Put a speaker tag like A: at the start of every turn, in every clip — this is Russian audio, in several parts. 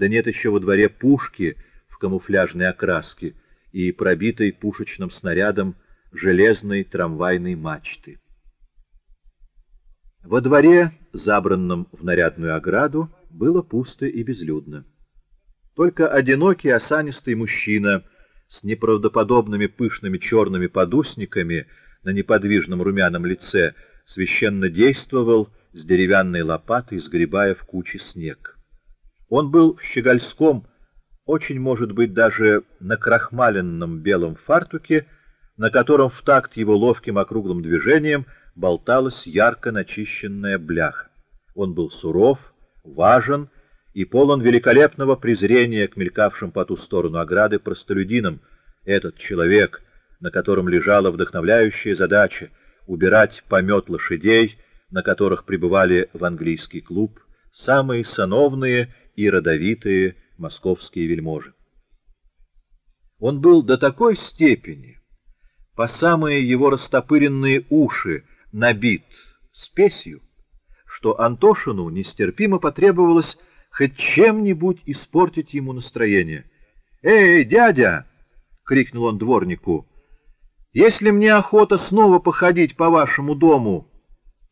A: Да нет еще во дворе пушки в камуфляжной окраске и пробитой пушечным снарядом железной трамвайной мачты. Во дворе, забранном в нарядную ограду, было пусто и безлюдно. Только одинокий осанистый мужчина с неправдоподобными пышными черными подусниками на неподвижном румяном лице священно действовал с деревянной лопатой, сгребая в куче снег. Он был в щегольском, очень, может быть, даже на крахмаленном белом фартуке, на котором в такт его ловким округлым движением болталась ярко начищенная бляха. Он был суров, важен и полон великолепного презрения к мелькавшим по ту сторону ограды простолюдинам. Этот человек, на котором лежала вдохновляющая задача убирать помет лошадей, на которых пребывали в английский клуб, самые сановные и родовитые московские вельможи. Он был до такой степени, по самые его растопыренные уши, набит спесью, что Антошину нестерпимо потребовалось хоть чем-нибудь испортить ему настроение. «Эй, дядя!» — крикнул он дворнику. «Если мне охота снова походить по вашему дому,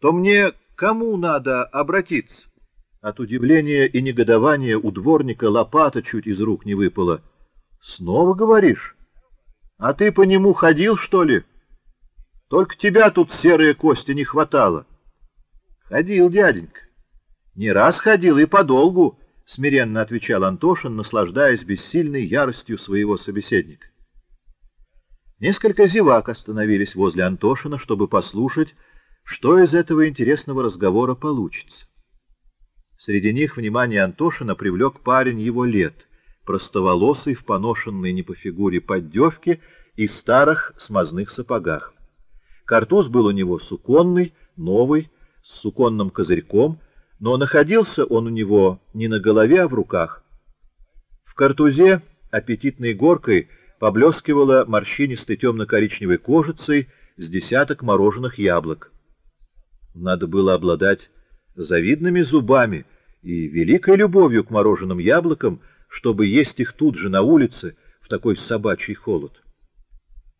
A: то мне кому надо обратиться?» От удивления и негодования у дворника лопата чуть из рук не выпала. «Снова говоришь? А ты по нему ходил, что ли? Только тебя тут серые кости не хватало». «Ходил, дяденька». «Не раз ходил и подолгу», — смиренно отвечал Антошин, наслаждаясь бессильной яростью своего собеседника. Несколько зевак остановились возле Антошина, чтобы послушать, что из этого интересного разговора получится. Среди них внимание Антошина привлек парень его лет, простоволосый в поношенной не по фигуре поддевке и старых смазных сапогах. Картуз был у него суконный, новый, с суконным козырьком, но находился он у него не на голове, а в руках. В картузе аппетитной горкой поблескивала морщинистой темно-коричневой кожицей с десяток мороженых яблок. Надо было обладать завидными зубами и великой любовью к мороженым яблокам, чтобы есть их тут же на улице в такой собачий холод.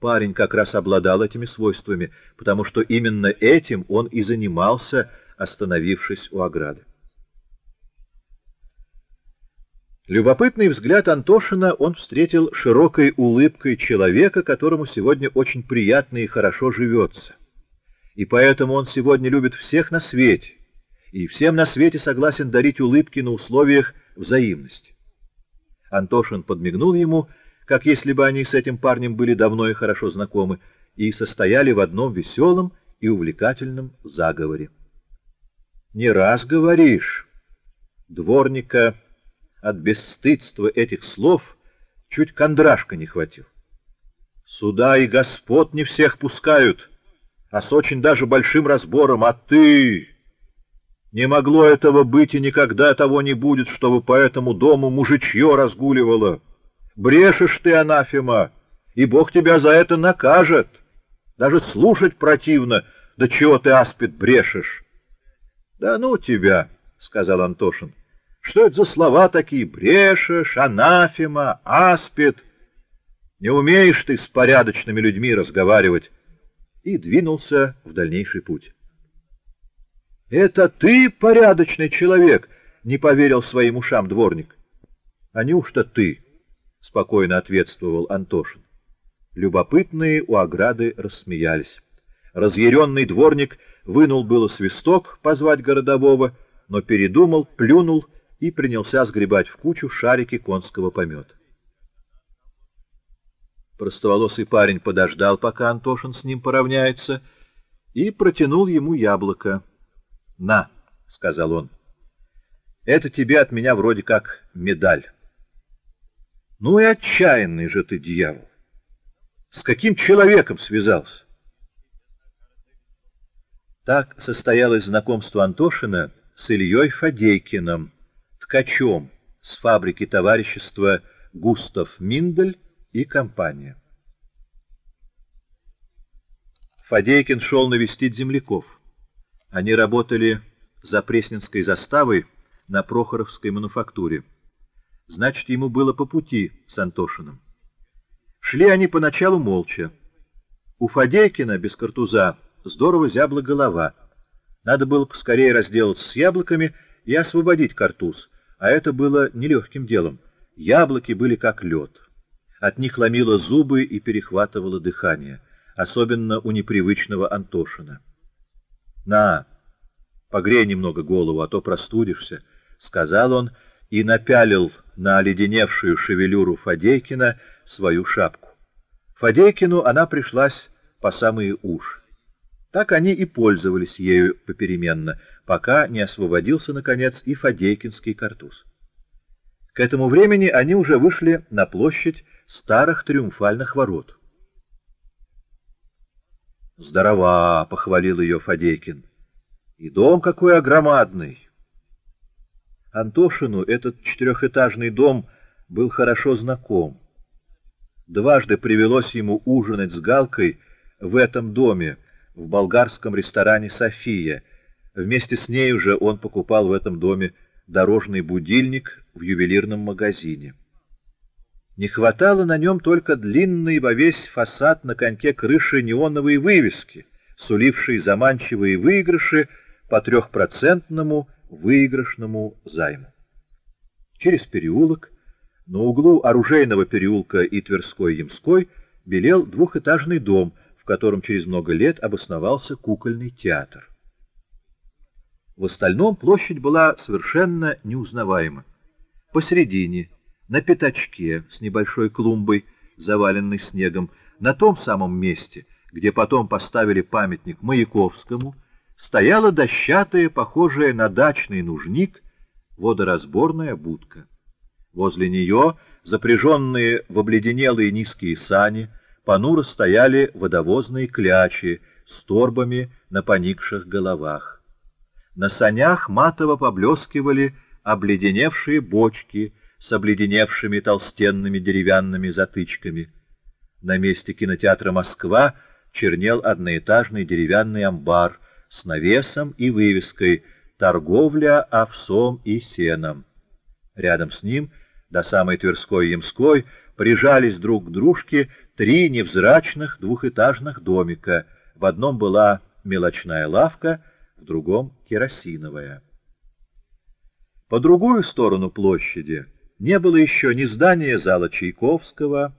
A: Парень как раз обладал этими свойствами, потому что именно этим он и занимался, остановившись у ограды. Любопытный взгляд Антошина он встретил широкой улыбкой человека, которому сегодня очень приятно и хорошо живется. И поэтому он сегодня любит всех на свете, и всем на свете согласен дарить улыбки на условиях взаимности. Антошин подмигнул ему, как если бы они с этим парнем были давно и хорошо знакомы, и состояли в одном веселом и увлекательном заговоре. «Не раз говоришь!» Дворника от бесстыдства этих слов чуть кондрашка не хватил. «Сюда и господ не всех пускают, а с очень даже большим разбором, а ты...» Не могло этого быть и никогда того не будет, чтобы по этому дому мужичье разгуливало. Брешешь ты, анафема, и Бог тебя за это накажет. Даже слушать противно, да чего ты, аспид, брешешь? — Да ну тебя, — сказал Антошин. — Что это за слова такие? Брешешь, анафема, аспид. Не умеешь ты с порядочными людьми разговаривать. И двинулся в дальнейший путь. — Это ты порядочный человек, — не поверил своим ушам дворник. — А неужто ты? — спокойно ответствовал Антошин. Любопытные у ограды рассмеялись. Разъяренный дворник вынул было свисток позвать городового, но передумал, плюнул и принялся сгребать в кучу шарики конского помета. Простоволосый парень подождал, пока Антошин с ним поравняется, и протянул ему яблоко. — На, — сказал он, — это тебе от меня вроде как медаль. — Ну и отчаянный же ты, дьявол! С каким человеком связался? Так состоялось знакомство Антошина с Ильей Фадейкиным, ткачом с фабрики товарищества Густав Миндель и компания. Фадейкин шел навестить земляков. Они работали за Пресненской заставой на Прохоровской мануфактуре. Значит, ему было по пути с Антошиным. Шли они поначалу молча. У Фадейкина без картуза здорово зябла голова. Надо было поскорее разделаться с яблоками и освободить картуз, а это было нелегким делом. Яблоки были как лед. От них ломило зубы и перехватывало дыхание, особенно у непривычного Антошина. — На, погрей немного голову, а то простудишься, — сказал он и напялил на оледеневшую шевелюру Фадейкина свою шапку. Фадейкину она пришлась по самые уши. Так они и пользовались ею попеременно, пока не освободился, наконец, и Фадейкинский картуз. К этому времени они уже вышли на площадь старых триумфальных ворот. «Здорова!» — похвалил ее Фадейкин. «И дом какой огромадный!» Антошину этот четырехэтажный дом был хорошо знаком. Дважды привелось ему ужинать с Галкой в этом доме, в болгарском ресторане «София». Вместе с ней уже он покупал в этом доме дорожный будильник в ювелирном магазине. Не хватало на нем только длинный во весь фасад на коньке крыши неоновой вывески, сулившей заманчивые выигрыши по трехпроцентному выигрышному займу. Через переулок, на углу Оружейного переулка и Тверской-Ямской, белел двухэтажный дом, в котором через много лет обосновался кукольный театр. В остальном площадь была совершенно неузнаваема. Посередине, на пятачке с небольшой клумбой, заваленной снегом, на том самом месте, где потом поставили памятник Маяковскому, стояла дощатая, похожая на дачный нужник, водоразборная будка. Возле нее, запряженные в обледенелые низкие сани, понуро стояли водовозные клячи с торбами на поникших головах. На санях матово поблескивали обледеневшие бочки с обледеневшими толстенными деревянными затычками. На месте кинотеатра «Москва» чернел одноэтажный деревянный амбар — с навесом и вывеской «Торговля овсом и сеном». Рядом с ним, до самой Тверской Ямской, прижались друг к дружке три невзрачных двухэтажных домика. В одном была мелочная лавка, в другом — керосиновая. По другую сторону площади не было еще ни здания зала Чайковского,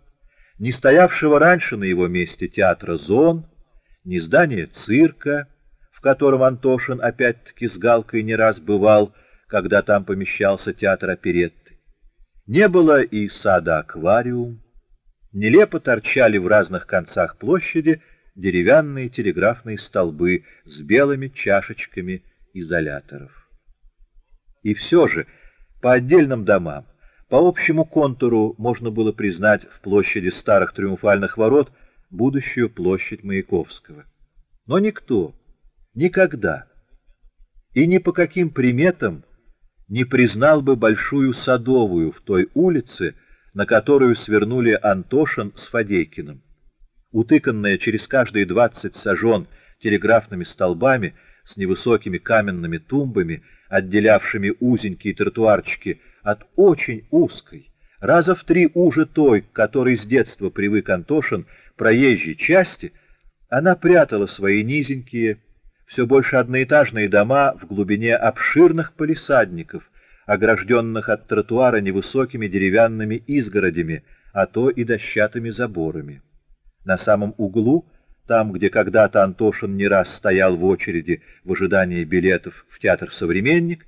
A: ни стоявшего раньше на его месте театра «Зон», ни здания цирка, в котором Антошин опять-таки с Галкой не раз бывал, когда там помещался театр оперетты. Не было и сада-аквариум. Нелепо торчали в разных концах площади деревянные телеграфные столбы с белыми чашечками изоляторов. И все же, по отдельным домам, по общему контуру можно было признать в площади старых триумфальных ворот будущую площадь Маяковского. Но никто, Никогда. И ни по каким приметам не признал бы Большую Садовую в той улице, на которую свернули Антошин с Фадейкиным. Утыканная через каждые двадцать сажен телеграфными столбами с невысокими каменными тумбами, отделявшими узенькие тротуарчики от очень узкой, раза в три уже той, к которой с детства привык Антошин, проезжей части, она прятала свои низенькие, все больше одноэтажные дома в глубине обширных палисадников, огражденных от тротуара невысокими деревянными изгородями, а то и дощатыми заборами. На самом углу, там, где когда-то Антошин не раз стоял в очереди в ожидании билетов в театр «Современник»,